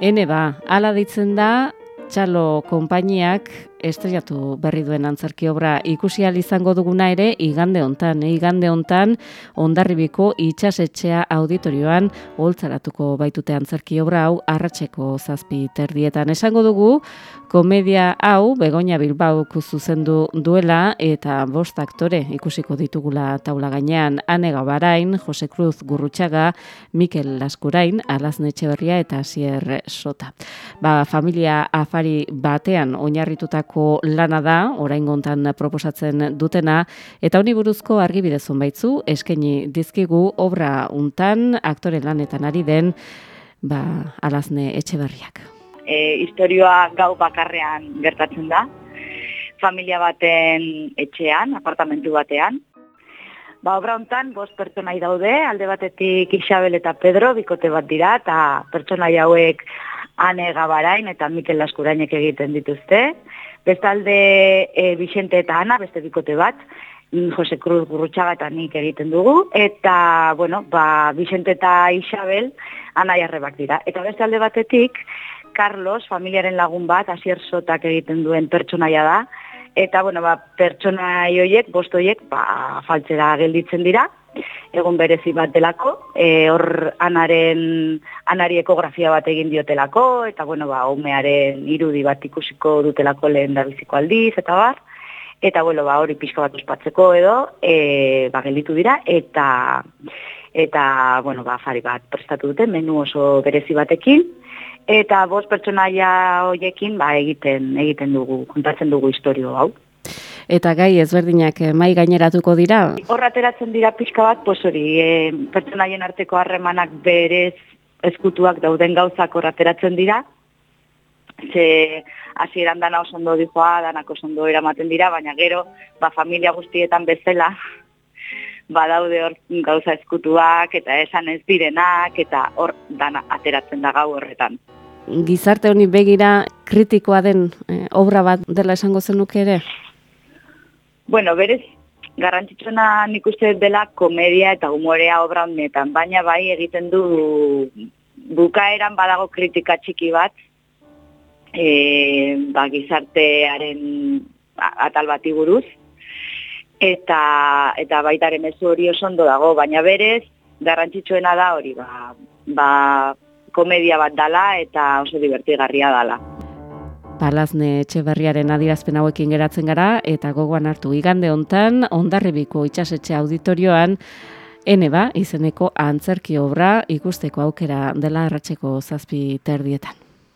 Hene ba, ala ditzen da, txalo konpainiak estrellatu berri duen antzerki obra ikusi izango duguna ere igande hontan, eh? igande hontan Hondarribiko itsasetxea auditorioan holtzaratuko baitute antzerki obra hau arratseko zazpi terdietan esango dugu komedia hau Begoña Bilbao zuzendu duela eta bost aktore ikusiko ditugula taula gainean Anega Barain, Jose Cruz Gurrutxaga, Mikel Laskurain, Alazne Etxeberria eta Asier Sota. Ba, familia afari batean oinarritutako lana da, orain gontan proposatzen dutena, eta honi buruzko argibide baitzu eskaini dizkigu obra untan, aktore lanetan ari den, ba, alazne etxe berriak. E, historioa gau bakarrean gertatzen da, familia baten etxean, apartamentu batean, Ba, obra hontan, bost pertsonai daude, alde batetik Isabel eta Pedro, bikote bat dira, eta pertsonai hauek Ane Gabarain eta Mikel Laskurainek egiten dituzte. Bestalde e, Vicente eta Ana, beste bikote bat, mm, Jose Cruz Gurrutxaga eta nik egiten dugu, eta, bueno, ba, Vicente eta Isabel, Ana jarrebak dira. Eta bestalde batetik, Carlos, familiaren lagun bat, asier sotak egiten duen pertsonaia da, eta, bueno, ba, pertsonai horiek, bost horiek, ba, faltzera gelditzen dira, egun berezi bat delako, e, hor anaren, anari ekografia bat egin diotelako, eta bueno, ba, umearen irudi bat ikusiko dutelako lehen da biziko aldiz, eta bar, eta bueno, ba, hori pixka bat ospatzeko edo, e, ba, gelditu dira, eta, eta bueno, ba, fari bat prestatu dute, menu oso berezi batekin, eta bost pertsonaia hoiekin, ba, egiten, egiten dugu, kontatzen dugu historio hau eta gai ezberdinak eh, mai gaineratuko dira. Horrateratzen dira pixka bat, pues hori, e, pertsonaien arteko harremanak berez eskutuak dauden gauzak horrateratzen dira. Ze hasieran dana oso ondo dijoa, danak oso ondo eramaten dira, baina gero, ba, familia guztietan bezala, badaude hor gauza eskutuak eta esan ez direnak eta hor dana ateratzen da gau horretan. Gizarte honi begira kritikoa den eh, obra bat dela esango zenuke ere? Bueno, berez, garrantzitsuna nik uste dela komedia eta humorea obra honetan, baina bai egiten du bukaeran badago kritika txiki bat, e, ba, gizartearen atal bati buruz, eta, eta baitaren ez hori oso ondo dago, baina berez, garrantzitsuena da hori, ba, ba, komedia bat dala eta oso divertigarria dala. Palazne Etxeberriaren adirazpen hauekin geratzen gara eta gogoan hartu igande hontan Hondarribiko itsasetxe auditorioan Eneba izeneko antzerki obra ikusteko aukera dela arratseko zazpi terdietan.